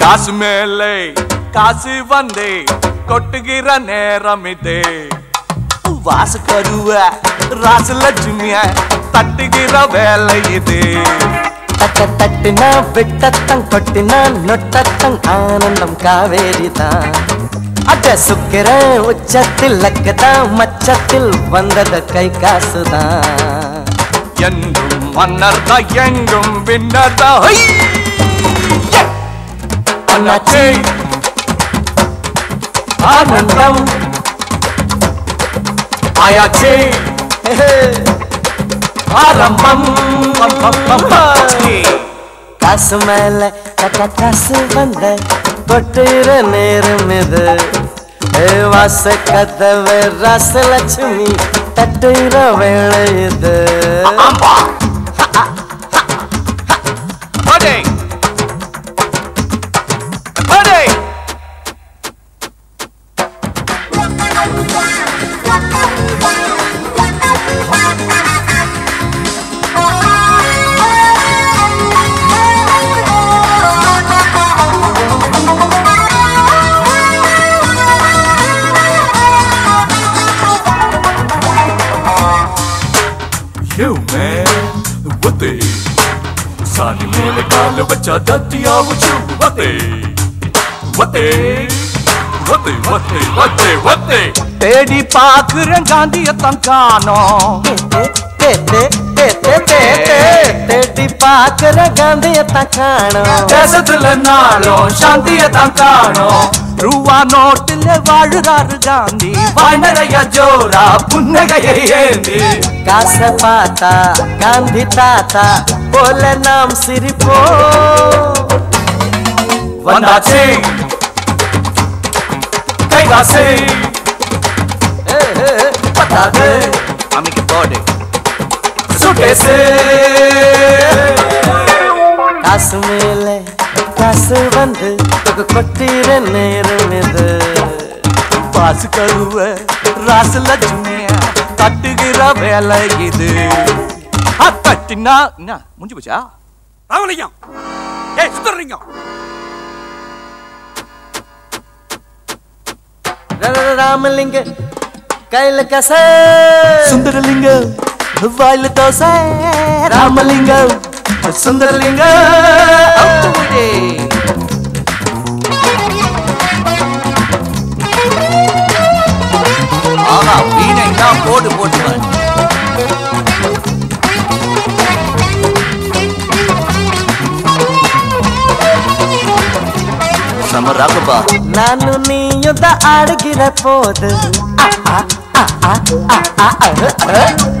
காசு மேலே காசு வந்தே கொட்டுகிற நேரம் இது. வாசு கருவ ராசு லட்சுமிய தட்டுகிற வேலை இது. தட்ட தட்டுனா விட்டத்தங் கொட்டினா நொட்டத்தங் ஆனந்தம் காவேரி தான் அட சுக்கிர உச்சத்தில் லக்கதான் மச்சத்தில் வந்தது கை காசுதான். என்றும் மன்னர் தான் எங்கும் பின்னர் தான் ஆனந்தம். ஆயாச்சே. ஆரம்பம். பம், பம், பம், பம். காசு மேல கட்ட காசு வந்த கொட்டுற நேரம் இது. வாச கதவு ரசலட்சுமி தட்டுற வேலை இது. What the? What the? What the? What the? What the? What the? தேடி பாக்குறேன் காந்தியத்தான் காணோம். தேடி பாக்குற காந்தியத்தான் காணும் தேசத்துல நாளும் சாந்தியத்தான் காணோம் ரூவா நோட்டுல வாழுறாரு காந்தி. வாய் நிறைய ஜோரா புன்னகையை ஏந்தி. காச பார்த்தா காந்தி தாத்தா போல நாம் சிரிப்போம். வந்தாச்சு. கைலாசு பத்தாது. அமைக்க போடு சுட்டேசு காசு மேல காசு வந்து கொட்டிற நேரம் இது. பாசு கருவ ராசு லட்சுமிய தட்டுகிற வேலை இது. தட்டினா என்ன முடிஞ்சு போச்சா? ராமலிங்கம். ர- ர- ராமலிங்க கையில கச. சுந்தரலிங்கம் வாயில தோசை. ராமலிங்கம் சுந்தரலிங்கம் நம்ம ராகப்பா நானும் நீயும் தான் அழுகிற போது.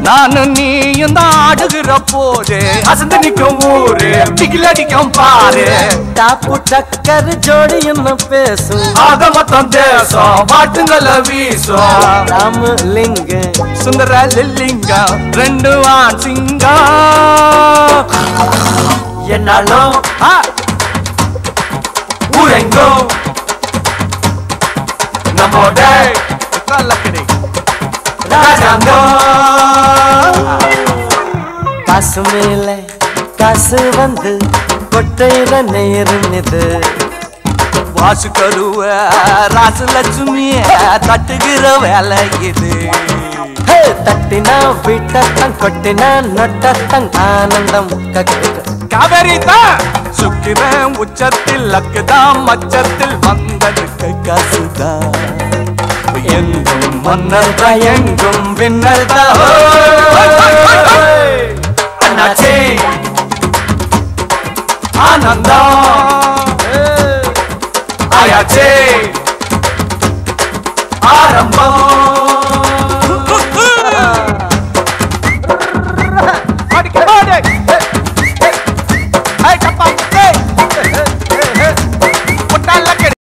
நானும் நீயும் தான் ஆடுகிற போது. அசந்து நிக்கும் ஊரு டிகில் அடிக்கும் பாரு. டாப்பு டக்கர் ஜோடியும் பேசும்? ஆக மொத்தம் தேசம் பாட்டுங்கள வீசும். ராம லிங்க சுந்தர லில்லிங்க ரெண்டு ஆண் சிங்கம். என்னாலும் ஆ! ஊரெங்கும் நம்மோட ராஜாங்கம் காசு மேல காசு வந்து கொட்டையில நேரம் இது வாசு கருவ ராசு லட்சுமிய தட்டுகிற வேலை இது. தட்டினா விட்டத்தங் கொட்டினா நொட்டத்தங் ஆனந்தம். கக்கு காவேரி தான். சுக்கிரன் உச்சத்தில் லக்குதான் மச்சத்தில் வந்ததுக்கு காசுதான் எங்கும் மன்னர் தான் எங்கும் விண்ணல் அண்ணாச்சி. ஆனந்தம் ஆயாச்சே. ஆரம்பம்.